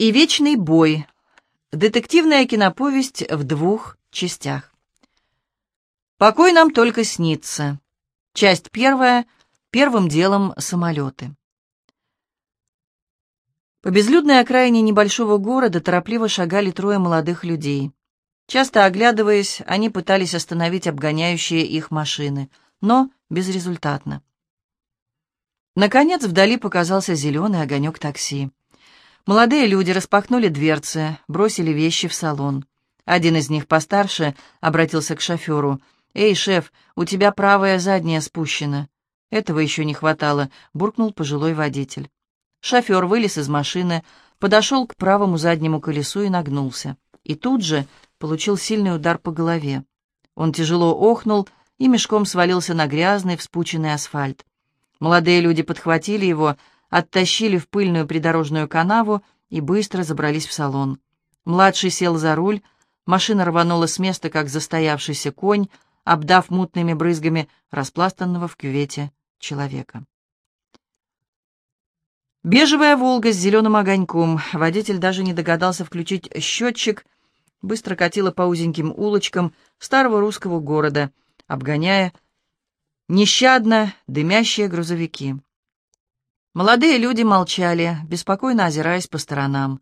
и вечный бой. Детективная киноповесть в двух частях. Покой нам только снится. Часть первая. Первым делом самолеты. По безлюдной окраине небольшого города торопливо шагали трое молодых людей. Часто оглядываясь, они пытались остановить обгоняющие их машины, но безрезультатно. Наконец вдали показался зеленый огонек такси. Молодые люди распахнули дверцы, бросили вещи в салон. Один из них постарше обратился к шоферу. «Эй, шеф, у тебя правая задняя спущена». «Этого еще не хватало», — буркнул пожилой водитель. Шофер вылез из машины, подошел к правому заднему колесу и нагнулся. И тут же получил сильный удар по голове. Он тяжело охнул и мешком свалился на грязный, вспученный асфальт. Молодые люди подхватили его, оттащили в пыльную придорожную канаву и быстро забрались в салон. Младший сел за руль, машина рванула с места, как застоявшийся конь, обдав мутными брызгами распластанного в кювете человека. Бежевая «Волга» с зеленым огоньком. Водитель даже не догадался включить счетчик. Быстро катила по узеньким улочкам старого русского города, обгоняя нещадно дымящие грузовики. Молодые люди молчали, беспокойно озираясь по сторонам.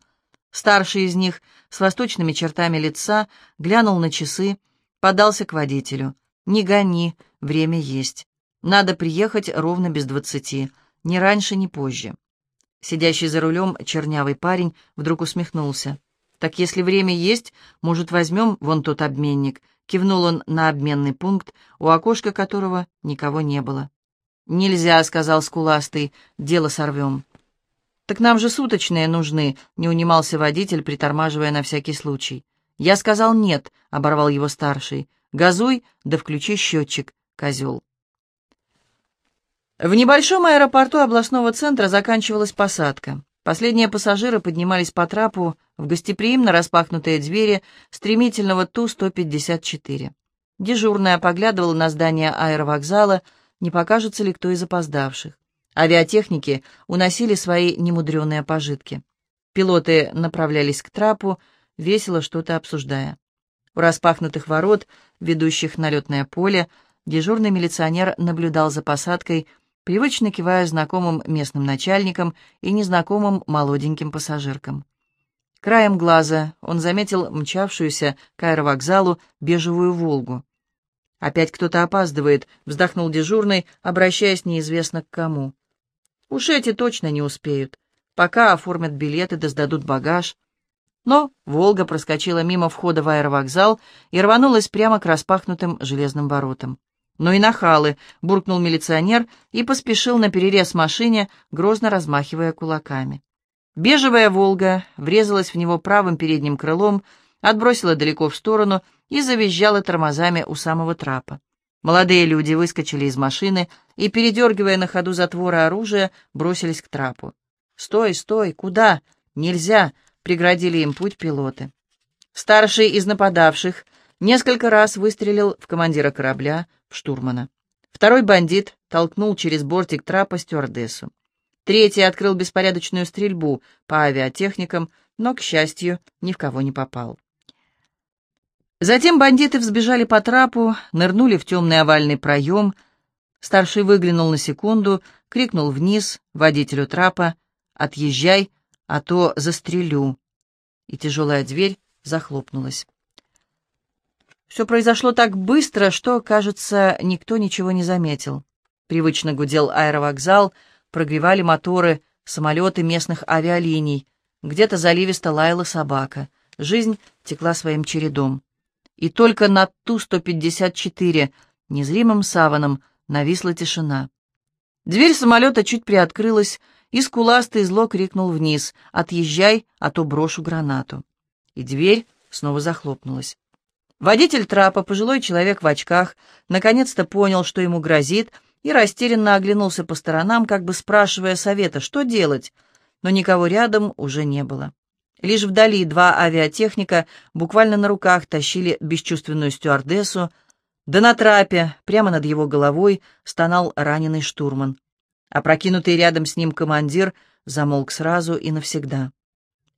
Старший из них, с восточными чертами лица, глянул на часы, подался к водителю. «Не гони, время есть. Надо приехать ровно без двадцати, ни раньше, ни позже». Сидящий за рулем чернявый парень вдруг усмехнулся. «Так если время есть, может, возьмем вон тот обменник?» Кивнул он на обменный пункт, у окошка которого никого не было. «Нельзя», — сказал скуластый, — «дело сорвем». «Так нам же суточные нужны», — не унимался водитель, притормаживая на всякий случай. «Я сказал нет», — оборвал его старший. «Газуй, да включи счетчик, козел». В небольшом аэропорту областного центра заканчивалась посадка. Последние пассажиры поднимались по трапу в гостеприимно распахнутые двери стремительного Ту-154. Дежурная поглядывала на здание аэровокзала, не покажется ли кто из опоздавших. Авиатехники уносили свои немудреные пожитки. Пилоты направлялись к трапу, весело что-то обсуждая. У распахнутых ворот, ведущих на летное поле, дежурный милиционер наблюдал за посадкой, привычно кивая знакомым местным начальникам и незнакомым молоденьким пассажиркам. Краем глаза он заметил мчавшуюся к аэровокзалу бежевую «Волгу». «Опять кто-то опаздывает», — вздохнул дежурный, обращаясь неизвестно к кому. «Уж эти точно не успеют. Пока оформят билеты да сдадут багаж». Но «Волга» проскочила мимо входа в аэровокзал и рванулась прямо к распахнутым железным воротам. «Ну и нахалы!» — буркнул милиционер и поспешил на перерез машине, грозно размахивая кулаками. Бежевая «Волга» врезалась в него правым передним крылом, отбросила далеко в сторону и завизжала тормозами у самого трапа. Молодые люди выскочили из машины и, передергивая на ходу затвора оружия, бросились к трапу. «Стой, стой! Куда? Нельзя!» — преградили им путь пилоты. Старший из нападавших несколько раз выстрелил в командира корабля, в штурмана. Второй бандит толкнул через бортик трапа стюардессу. Третий открыл беспорядочную стрельбу по авиатехникам, но, к счастью, ни в кого не попал. Затем бандиты взбежали по трапу, нырнули в темный овальный проем. Старший выглянул на секунду, крикнул вниз водителю трапа «Отъезжай, а то застрелю». И тяжелая дверь захлопнулась. Все произошло так быстро, что, кажется, никто ничего не заметил. Привычно гудел аэровокзал, прогревали моторы, самолеты местных авиалиний. Где-то заливисто лаяла собака. Жизнь текла своим чередом. И только над Ту-154 незримым саваном нависла тишина. Дверь самолета чуть приоткрылась, и скуластый зло крикнул вниз «Отъезжай, а то брошу гранату». И дверь снова захлопнулась. Водитель трапа, пожилой человек в очках, наконец-то понял, что ему грозит, и растерянно оглянулся по сторонам, как бы спрашивая совета, что делать, но никого рядом уже не было. Лишь вдали два авиатехника буквально на руках тащили бесчувственную стюардессу, да на трапе, прямо над его головой, стонал раненый штурман. Опрокинутый рядом с ним командир замолк сразу и навсегда.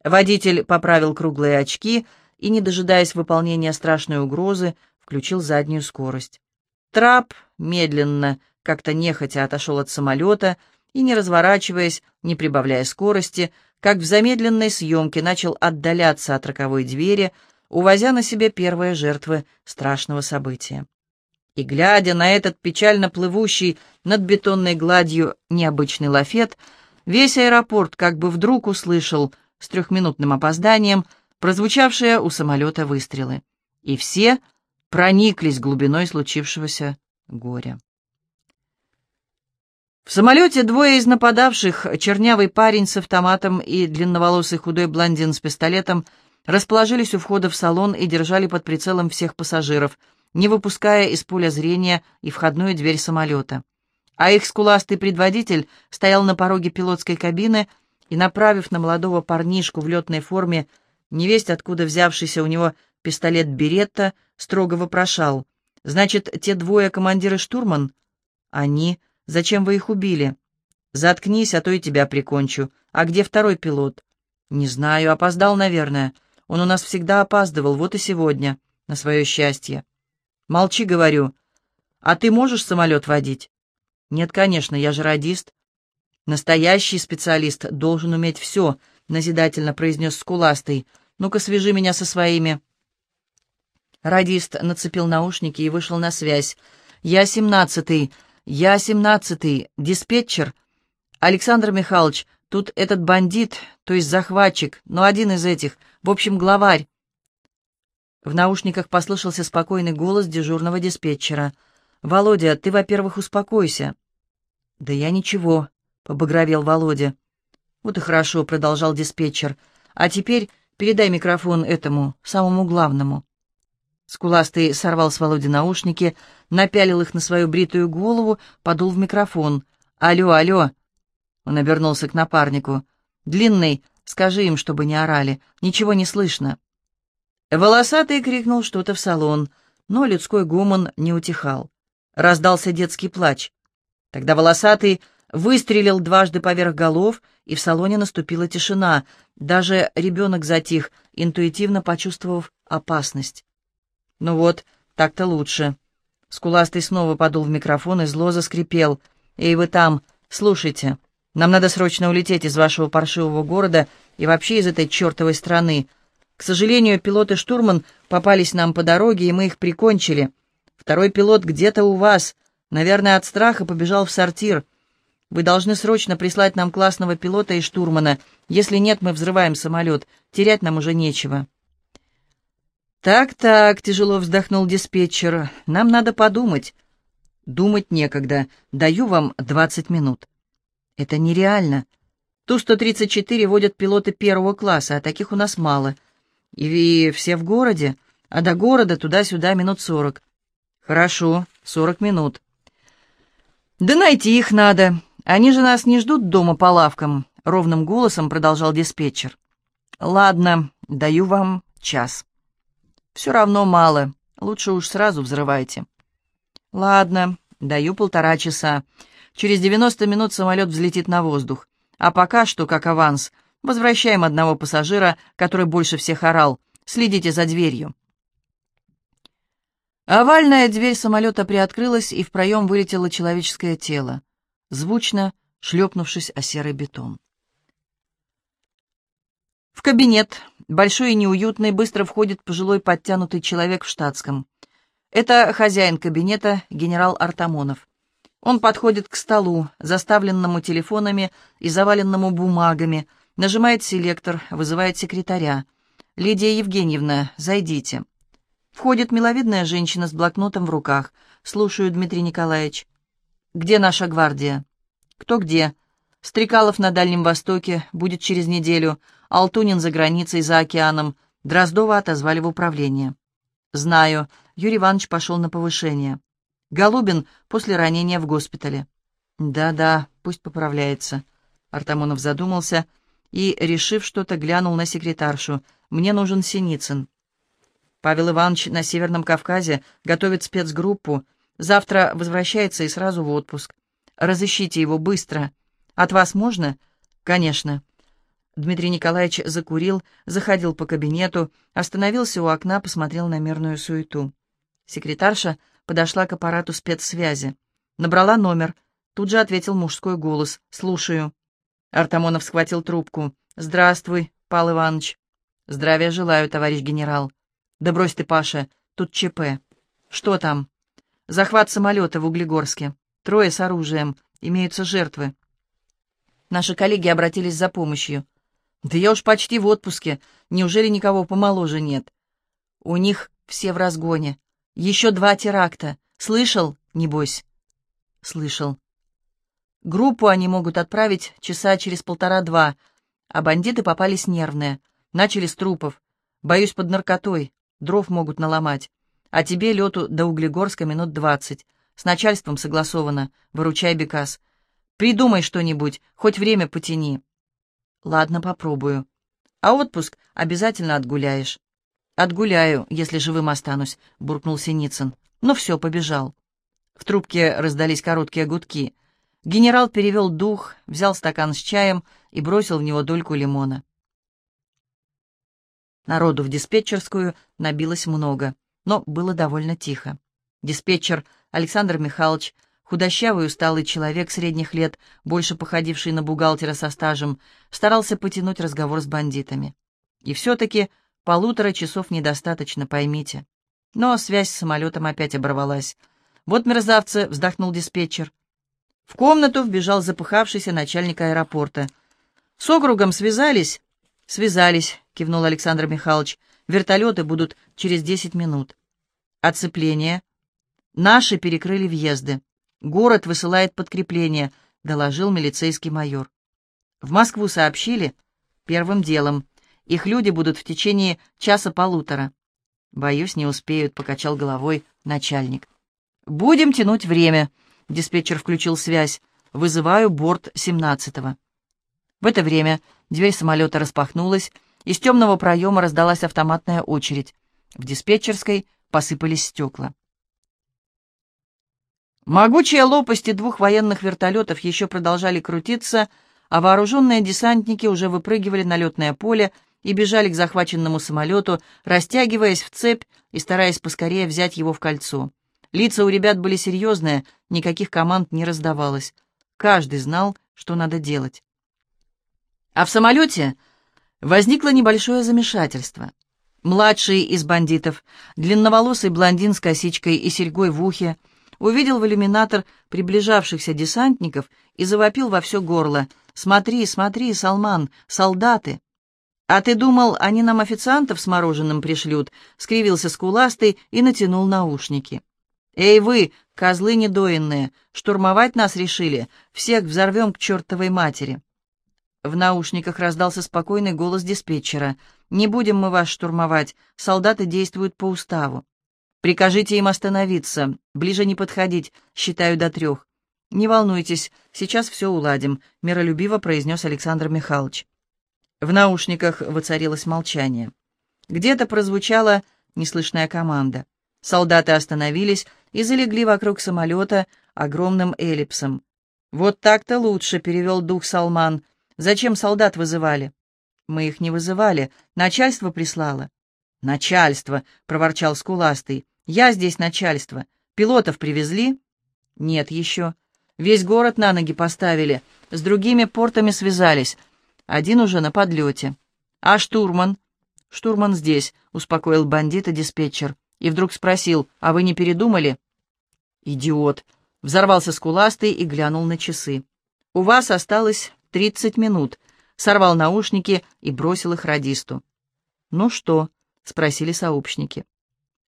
Водитель поправил круглые очки и, не дожидаясь выполнения страшной угрозы, включил заднюю скорость. Трап медленно, как-то нехотя отошел от самолета и, не разворачиваясь, не прибавляя скорости, как в замедленной съемке начал отдаляться от роковой двери, увозя на себе первые жертвы страшного события. И, глядя на этот печально плывущий над бетонной гладью необычный лафет, весь аэропорт как бы вдруг услышал с трехминутным опозданием прозвучавшие у самолета выстрелы. И все прониклись глубиной случившегося горя. В самолете двое из нападавших, чернявый парень с автоматом и длинноволосый худой блондин с пистолетом, расположились у входа в салон и держали под прицелом всех пассажиров, не выпуская из поля зрения и входную дверь самолета. А их скуластый предводитель стоял на пороге пилотской кабины и, направив на молодого парнишку в летной форме, невесть откуда взявшийся у него пистолет Беретта, строго вопрошал. «Значит, те двое командиры штурман?» «Они. Зачем вы их убили?» «Заткнись, а то и тебя прикончу. А где второй пилот?» «Не знаю, опоздал, наверное. Он у нас всегда опаздывал, вот и сегодня, на свое счастье». «Молчи, говорю. А ты можешь самолет водить?» «Нет, конечно, я же радист». «Настоящий специалист должен уметь все», — назидательно произнес Скуластый. «Ну-ка, свяжи меня со своими». Радист нацепил наушники и вышел на связь. «Я семнадцатый, я семнадцатый, диспетчер. Александр Михайлович, тут этот бандит, то есть захватчик, но один из этих, в общем, главарь». В наушниках послышался спокойный голос дежурного диспетчера. «Володя, ты, во-первых, успокойся». «Да я ничего», — побагровел Володя. «Вот и хорошо», — продолжал диспетчер. «А теперь передай микрофон этому, самому главному». Скуластый сорвал с Володи наушники, напялил их на свою бритую голову, подул в микрофон. «Алло, алло!» Он обернулся к напарнику. «Длинный, скажи им, чтобы не орали. Ничего не слышно». Волосатый крикнул что-то в салон, но людской гомон не утихал. Раздался детский плач. Тогда Волосатый выстрелил дважды поверх голов, и в салоне наступила тишина. Даже ребенок затих, интуитивно почувствовав опасность. «Ну вот, так-то лучше». Скуластый снова подул в микрофон и зло заскрипел. «Эй, вы там, слушайте, нам надо срочно улететь из вашего паршивого города и вообще из этой чертовой страны. К сожалению, пилот и штурман попались нам по дороге, и мы их прикончили. Второй пилот где-то у вас, наверное, от страха побежал в сортир. Вы должны срочно прислать нам классного пилота и штурмана. Если нет, мы взрываем самолет. Терять нам уже нечего». «Так-так», — тяжело вздохнул диспетчер, — «нам надо подумать». «Думать некогда. Даю вам двадцать минут». «Это нереально. Ту-134 водят пилоты первого класса, а таких у нас мало. И все в городе, а до города туда-сюда минут сорок». «Хорошо, сорок минут». «Да найти их надо. Они же нас не ждут дома по лавкам», — ровным голосом продолжал диспетчер. «Ладно, даю вам час». Все равно мало. Лучше уж сразу взрывайте. Ладно, даю полтора часа. Через 90 минут самолет взлетит на воздух. А пока что, как аванс, возвращаем одного пассажира, который больше всех орал. Следите за дверью. Овальная дверь самолета приоткрылась, и в проем вылетело человеческое тело, звучно шлепнувшись о серый бетон. В кабинет, большой и неуютный, быстро входит пожилой подтянутый человек в штатском. Это хозяин кабинета, генерал Артамонов. Он подходит к столу, заставленному телефонами и заваленному бумагами, нажимает селектор, вызывает секретаря. «Лидия Евгеньевна, зайдите». Входит миловидная женщина с блокнотом в руках. «Слушаю, Дмитрий Николаевич». «Где наша гвардия?» «Кто где?» «Стрекалов на Дальнем Востоке, будет через неделю. Алтунин за границей, за океаном. Дроздова отозвали в управление. Знаю, Юрий Иванович пошел на повышение. Голубин после ранения в госпитале. Да-да, пусть поправляется. Артамонов задумался и, решив что-то, глянул на секретаршу. Мне нужен Синицын. Павел Иванович на Северном Кавказе готовит спецгруппу. Завтра возвращается и сразу в отпуск. Разыщите его быстро. От вас можно? Конечно. Дмитрий Николаевич закурил, заходил по кабинету, остановился у окна, посмотрел на мирную суету. Секретарша подошла к аппарату спецсвязи. Набрала номер. Тут же ответил мужской голос. «Слушаю». Артамонов схватил трубку. «Здравствуй, Пал Иванович». «Здравия желаю, товарищ генерал». «Да брось ты, Паша, тут ЧП». «Что там?» «Захват самолета в Углегорске. Трое с оружием. Имеются жертвы». Наши коллеги обратились за помощью. «Да я уж почти в отпуске. Неужели никого помоложе нет?» «У них все в разгоне. Еще два теракта. Слышал, небось?» «Слышал». Группу они могут отправить часа через полтора-два, а бандиты попались нервные. Начали с трупов. Боюсь, под наркотой. Дров могут наломать. А тебе лету до Углегорска минут двадцать. С начальством согласовано. Выручай, Бекас. Придумай что-нибудь, хоть время потяни. Ладно, попробую. А отпуск обязательно отгуляешь. Отгуляю, если живым останусь, буркнул Синицын. Ну все, побежал. В трубке раздались короткие гудки. Генерал перевел дух, взял стакан с чаем и бросил в него дольку лимона. Народу в диспетчерскую набилось много, но было довольно тихо. Диспетчер Александр Михайлович, худощавый усталый человек средних лет, больше походивший на бухгалтера со стажем, старался потянуть разговор с бандитами. И все-таки полутора часов недостаточно, поймите. Но связь с самолетом опять оборвалась. «Вот мерзавцы!» — вздохнул диспетчер. В комнату вбежал запыхавшийся начальник аэропорта. «С округом связались?» «Связались», — кивнул Александр Михайлович. «Вертолеты будут через десять минут». «Оцепление?» «Наши перекрыли въезды. Город высылает подкрепление», — доложил милицейский майор. «В Москву сообщили?» «Первым делом. Их люди будут в течение часа-полутора». «Боюсь, не успеют», — покачал головой начальник. «Будем тянуть время», Диспетчер включил связь. «Вызываю борт 17-го». В это время дверь самолета распахнулась, из темного проема раздалась автоматная очередь. В диспетчерской посыпались стекла. Могучие лопасти двух военных вертолетов еще продолжали крутиться, а вооруженные десантники уже выпрыгивали на летное поле и бежали к захваченному самолету, растягиваясь в цепь и стараясь поскорее взять его в кольцо. Лица у ребят были серьезные, никаких команд не раздавалось. Каждый знал, что надо делать. А в самолете возникло небольшое замешательство. Младший из бандитов, длинноволосый блондин с косичкой и серьгой в ухе, увидел в иллюминатор приближавшихся десантников и завопил во все горло. «Смотри, смотри, Салман, солдаты!» «А ты думал, они нам официантов с мороженым пришлют?» — скривился скуластый и натянул наушники. «Эй вы, козлы недоинные, штурмовать нас решили, всех взорвем к чертовой матери!» В наушниках раздался спокойный голос диспетчера. «Не будем мы вас штурмовать, солдаты действуют по уставу. Прикажите им остановиться, ближе не подходить, считаю до трех. Не волнуйтесь, сейчас все уладим», — миролюбиво произнес Александр Михайлович. В наушниках воцарилось молчание. Где-то прозвучала неслышная команда. Солдаты остановились и залегли вокруг самолета огромным эллипсом. «Вот так-то лучше», — перевел дух Салман. «Зачем солдат вызывали?» «Мы их не вызывали. Начальство прислало». «Начальство», — проворчал Скуластый. «Я здесь начальство. Пилотов привезли?» «Нет еще. Весь город на ноги поставили. С другими портами связались. Один уже на подлете. А штурман?» «Штурман здесь», — успокоил бандита диспетчер и вдруг спросил, «А вы не передумали?» «Идиот!» — взорвался скуластый и глянул на часы. «У вас осталось тридцать минут», — сорвал наушники и бросил их радисту. «Ну что?» — спросили сообщники.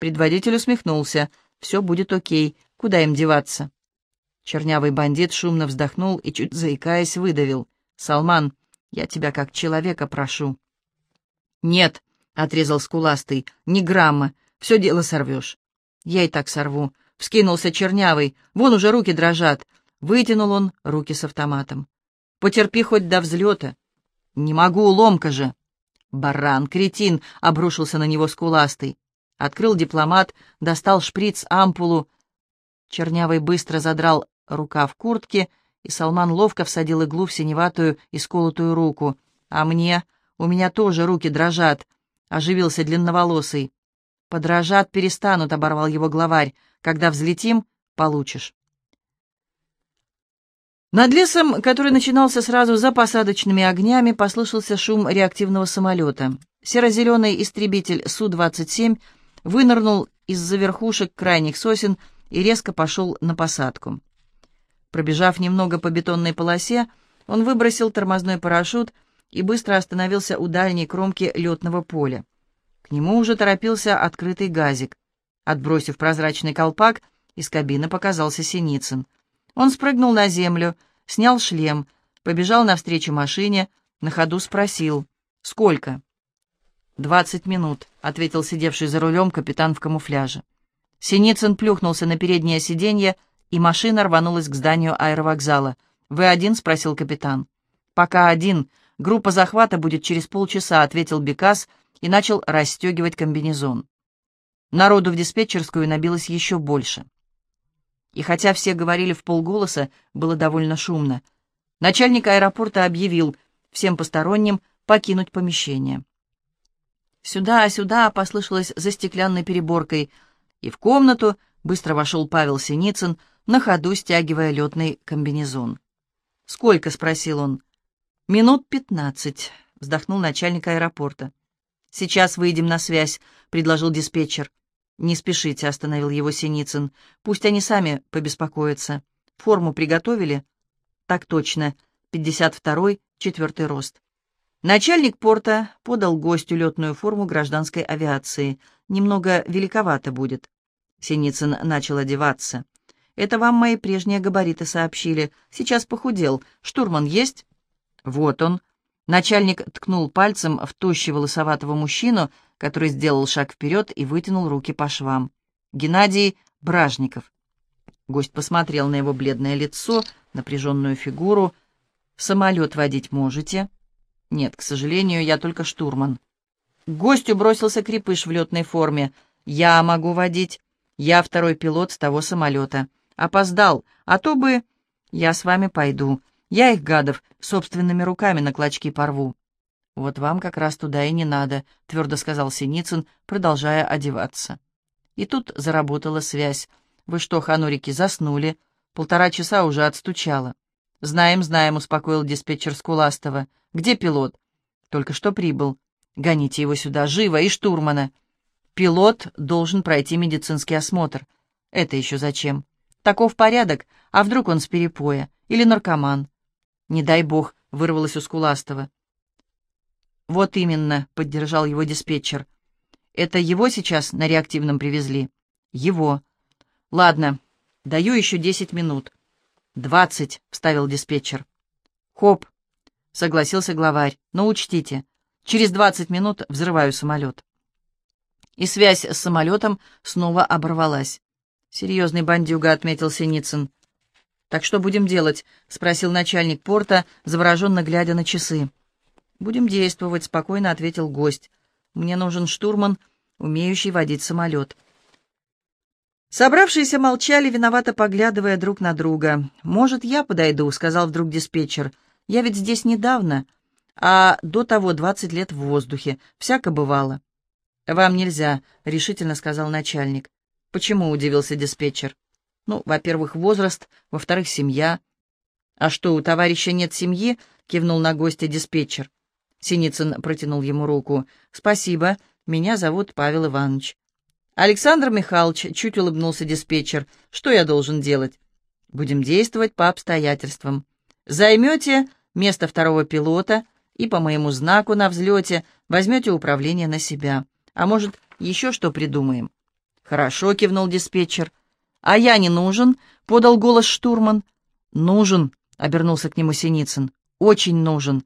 Предводитель усмехнулся. «Все будет окей. Куда им деваться?» Чернявый бандит шумно вздохнул и, чуть заикаясь, выдавил. «Салман, я тебя как человека прошу». «Нет», — отрезал скуластый, — «ни грамма. Все дело сорвешь. Я и так сорву. Вскинулся чернявый. Вон уже руки дрожат. Вытянул он руки с автоматом. Потерпи хоть до взлета. Не могу, ломка же. Баран, кретин, обрушился на него скуластый. Открыл дипломат, достал шприц, ампулу. Чернявый быстро задрал рука в куртке, и Салман ловко всадил иглу в синеватую и сколотую руку. «А мне? У меня тоже руки дрожат», — оживился длинноволосый. «Подрожат перестанут», — оборвал его главарь. «Когда взлетим, получишь». Над лесом, который начинался сразу за посадочными огнями, послышался шум реактивного самолета. Серо-зеленый истребитель Су-27 вынырнул из-за верхушек крайних сосен и резко пошел на посадку. Пробежав немного по бетонной полосе, он выбросил тормозной парашют и быстро остановился у дальней кромки летного поля. К нему уже торопился открытый газик. Отбросив прозрачный колпак, из кабины показался Синицын. Он спрыгнул на землю, снял шлем, побежал навстречу машине, на ходу спросил «Сколько?» «Двадцать минут», — ответил сидевший за рулем капитан в камуфляже. Синицын плюхнулся на переднее сиденье, и машина рванулась к зданию аэровокзала. «Вы один?» — спросил капитан. «Пока один. Группа захвата будет через полчаса», — ответил Бекас и начал расстегивать комбинезон. Народу в диспетчерскую набилось еще больше. И хотя все говорили в полголоса, было довольно шумно. Начальник аэропорта объявил всем посторонним покинуть помещение. «Сюда, сюда!» — послышалось за стеклянной переборкой, и в комнату быстро вошел Павел Синицын, на ходу стягивая летный комбинезон. «Сколько?» — спросил он. «Минут пятнадцать», — вздохнул начальник аэропорта. «Сейчас выйдем на связь», — предложил диспетчер. «Не спешите», — остановил его Синицын. «Пусть они сами побеспокоятся. Форму приготовили?» «Так точно. Пятьдесят второй, четвертый рост». Начальник порта подал гостю летную форму гражданской авиации. Немного великовато будет. Синицын начал одеваться. «Это вам мои прежние габариты сообщили. Сейчас похудел. Штурман есть?» «Вот он». Начальник ткнул пальцем в тощего лысоватого мужчину, который сделал шаг вперед и вытянул руки по швам. Геннадий Бражников. Гость посмотрел на его бледное лицо, напряженную фигуру. «Самолет водить можете?» «Нет, к сожалению, я только штурман». К гостю бросился крепыш в летной форме. «Я могу водить. Я второй пилот с того самолета. Опоздал, а то бы...» «Я с вами пойду. Я их, гадов, собственными руками на клочки порву». «Вот вам как раз туда и не надо», — твердо сказал Синицын, продолжая одеваться. И тут заработала связь. «Вы что, ханурики, заснули? Полтора часа уже отстучало». «Знаем, знаем», — успокоил диспетчер Скуластова. «Где пилот?» «Только что прибыл. Гоните его сюда, живо, и штурмана». «Пилот должен пройти медицинский осмотр». «Это еще зачем?» «Таков порядок, а вдруг он с перепоя? Или наркоман?» «Не дай бог», — вырвалось у Скуластова. «Вот именно», — поддержал его диспетчер. «Это его сейчас на реактивном привезли?» «Его». «Ладно, даю еще десять минут». «Двадцать», — вставил диспетчер. «Хоп», — согласился главарь. «Но учтите, через двадцать минут взрываю самолет». И связь с самолетом снова оборвалась. «Серьезный бандюга», — отметил Синицын. «Так что будем делать?» — спросил начальник порта, завороженно глядя на часы. «Будем действовать», — спокойно ответил гость. «Мне нужен штурман, умеющий водить самолет». Собравшиеся молчали, виновато поглядывая друг на друга. «Может, я подойду», — сказал вдруг диспетчер. «Я ведь здесь недавно, а до того двадцать лет в воздухе. Всяко бывало». «Вам нельзя», — решительно сказал начальник. «Почему?» — удивился диспетчер. «Ну, во-первых, возраст, во-вторых, семья». «А что, у товарища нет семьи?» — кивнул на гостя диспетчер. Синицын протянул ему руку. «Спасибо, меня зовут Павел Иванович». «Александр Михайлович», — чуть улыбнулся диспетчер, — «что я должен делать?» «Будем действовать по обстоятельствам. Займете место второго пилота и по моему знаку на взлете возьмете управление на себя. А может, еще что придумаем?» «Хорошо», — кивнул диспетчер. «А я не нужен?» — подал голос штурман. «Нужен», — обернулся к нему Синицын. «Очень нужен.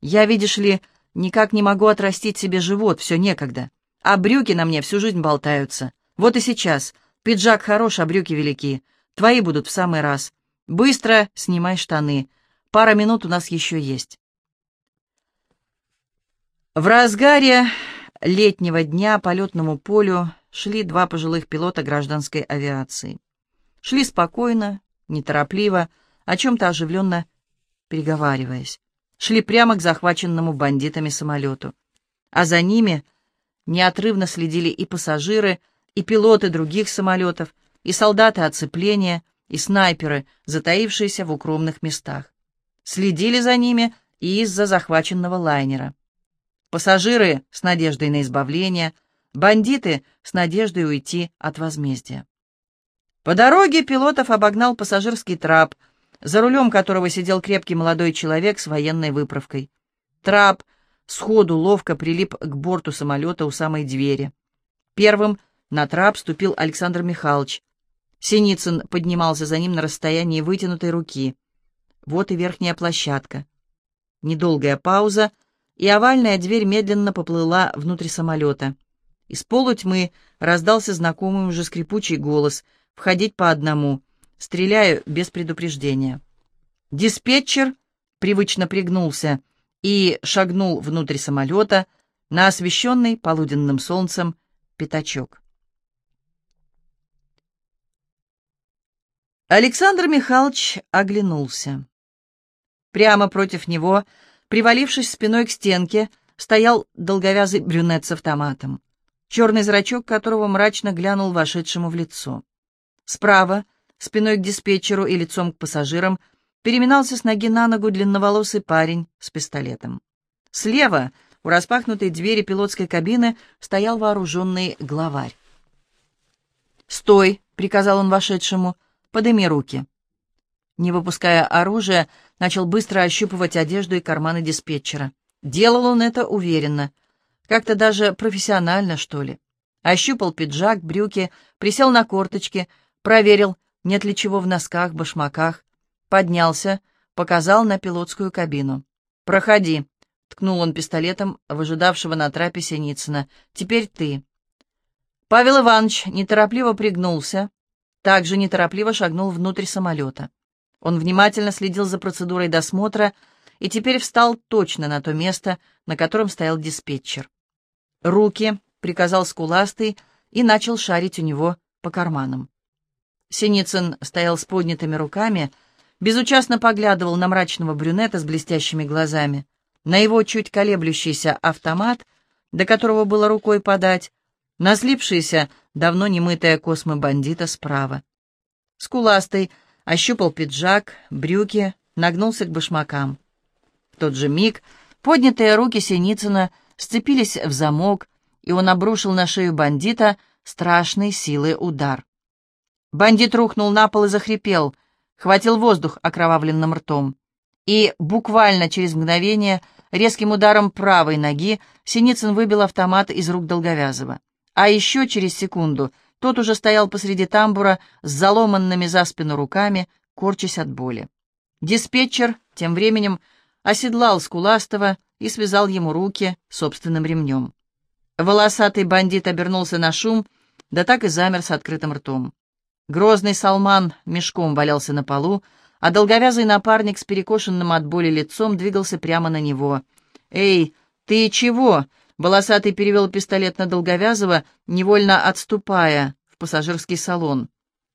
Я, видишь ли, никак не могу отрастить себе живот, все некогда» а брюки на мне всю жизнь болтаются. Вот и сейчас. Пиджак хорош, а брюки велики. Твои будут в самый раз. Быстро снимай штаны. Пара минут у нас еще есть. В разгаре летнего дня по летному полю шли два пожилых пилота гражданской авиации. Шли спокойно, неторопливо, о чем-то оживленно переговариваясь. шли прямо к захваченному бандитами самолету. А за ними неотрывно следили и пассажиры, и пилоты других самолетов, и солдаты оцепления, и снайперы, затаившиеся в укромных местах. Следили за ними и из-за захваченного лайнера. Пассажиры с надеждой на избавление, бандиты с надеждой уйти от возмездия. По дороге пилотов обогнал пассажирский трап, за рулем которого сидел крепкий молодой человек с военной выправкой. Трап сходу ловко прилип к борту самолета у самой двери. Первым на трап ступил Александр Михайлович. Синицын поднимался за ним на расстоянии вытянутой руки. Вот и верхняя площадка. Недолгая пауза, и овальная дверь медленно поплыла внутрь самолета. Из полутьмы раздался знакомый уже скрипучий голос — входить по одному. Стреляю без предупреждения. Диспетчер привычно пригнулся и шагнул внутрь самолета на освещенный полуденным солнцем пятачок. Александр Михайлович оглянулся. Прямо против него, привалившись спиной к стенке, стоял долговязый брюнет с автоматом, черный зрачок которого мрачно глянул вошедшему в лицо. Справа, спиной к диспетчеру и лицом к пассажирам, переминался с ноги на ногу длинноволосый парень с пистолетом. Слева, у распахнутой двери пилотской кабины, стоял вооруженный главарь. «Стой!» — приказал он вошедшему. «Подыми руки». Не выпуская оружия, начал быстро ощупывать одежду и карманы диспетчера. Делал он это уверенно. Как-то даже профессионально, что ли. Ощупал пиджак, брюки, присел на корточки — проверил, нет ли чего в носках, башмаках, поднялся, показал на пилотскую кабину. «Проходи», — ткнул он пистолетом в ожидавшего на трапе Синицына. «Теперь ты». Павел Иванович неторопливо пригнулся, также неторопливо шагнул внутрь самолета. Он внимательно следил за процедурой досмотра и теперь встал точно на то место, на котором стоял диспетчер. «Руки», — приказал скуластый и начал шарить у него по карманам. Синицын стоял с поднятыми руками, безучастно поглядывал на мрачного брюнета с блестящими глазами, на его чуть колеблющийся автомат, до которого было рукой подать, на слипшиеся, давно немытая космы бандита справа. Скуластый ощупал пиджак, брюки, нагнулся к башмакам. В тот же миг поднятые руки Синицына сцепились в замок, и он обрушил на шею бандита страшной силы удар. Бандит рухнул на пол и захрипел, хватил воздух окровавленным ртом. И буквально через мгновение резким ударом правой ноги Синицын выбил автомат из рук Долговязова. А еще через секунду тот уже стоял посреди тамбура с заломанными за спину руками, корчась от боли. Диспетчер тем временем оседлал Скуластого и связал ему руки собственным ремнем. Волосатый бандит обернулся на шум, да так и замер с открытым ртом. Грозный Салман мешком валялся на полу, а долговязый напарник с перекошенным от боли лицом двигался прямо на него. «Эй, ты чего?» — волосатый перевел пистолет на долговязого, невольно отступая в пассажирский салон.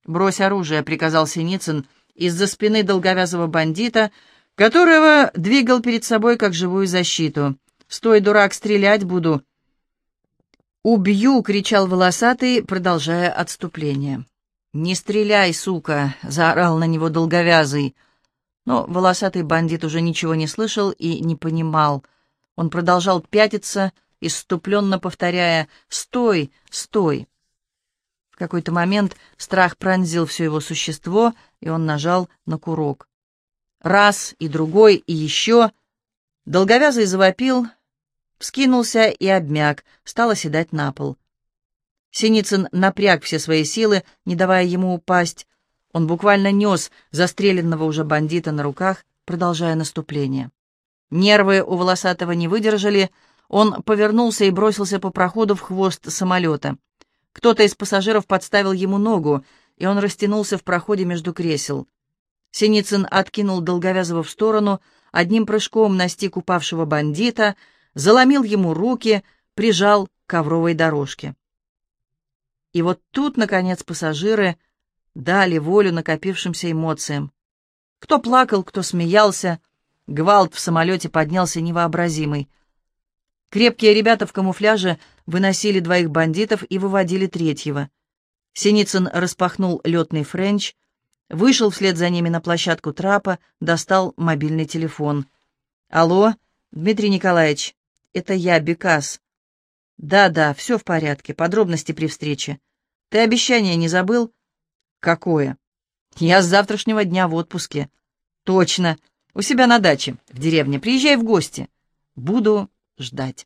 «Брось оружие», — приказал Синицын из-за спины долговязого бандита, которого двигал перед собой как живую защиту. «Стой, дурак, стрелять буду!» «Убью!» — кричал волосатый, продолжая отступление. «Не стреляй, сука!» — заорал на него долговязый. Но волосатый бандит уже ничего не слышал и не понимал. Он продолжал пятиться, иступленно повторяя «Стой! Стой!». В какой-то момент страх пронзил все его существо, и он нажал на курок. Раз, и другой, и еще. Долговязый завопил, вскинулся и обмяк, стал оседать на пол. Синицын напряг все свои силы, не давая ему упасть. Он буквально нес застреленного уже бандита на руках, продолжая наступление. Нервы у волосатого не выдержали, он повернулся и бросился по проходу в хвост самолета. Кто-то из пассажиров подставил ему ногу, и он растянулся в проходе между кресел. Синицын откинул Долговязого в сторону, одним прыжком настиг упавшего бандита, заломил ему руки, прижал к ковровой дорожке. И вот тут, наконец, пассажиры дали волю накопившимся эмоциям. Кто плакал, кто смеялся, Гвалт в самолете поднялся невообразимый. Крепкие ребята в камуфляже выносили двоих бандитов и выводили третьего. Синицын распахнул летный френч, вышел вслед за ними на площадку трапа, достал мобильный телефон. «Алло, Дмитрий Николаевич, это я, Бекас. Да-да, все в порядке, подробности при встрече. Ты обещание не забыл?» «Какое?» «Я с завтрашнего дня в отпуске». «Точно. У себя на даче, в деревне. Приезжай в гости. Буду ждать».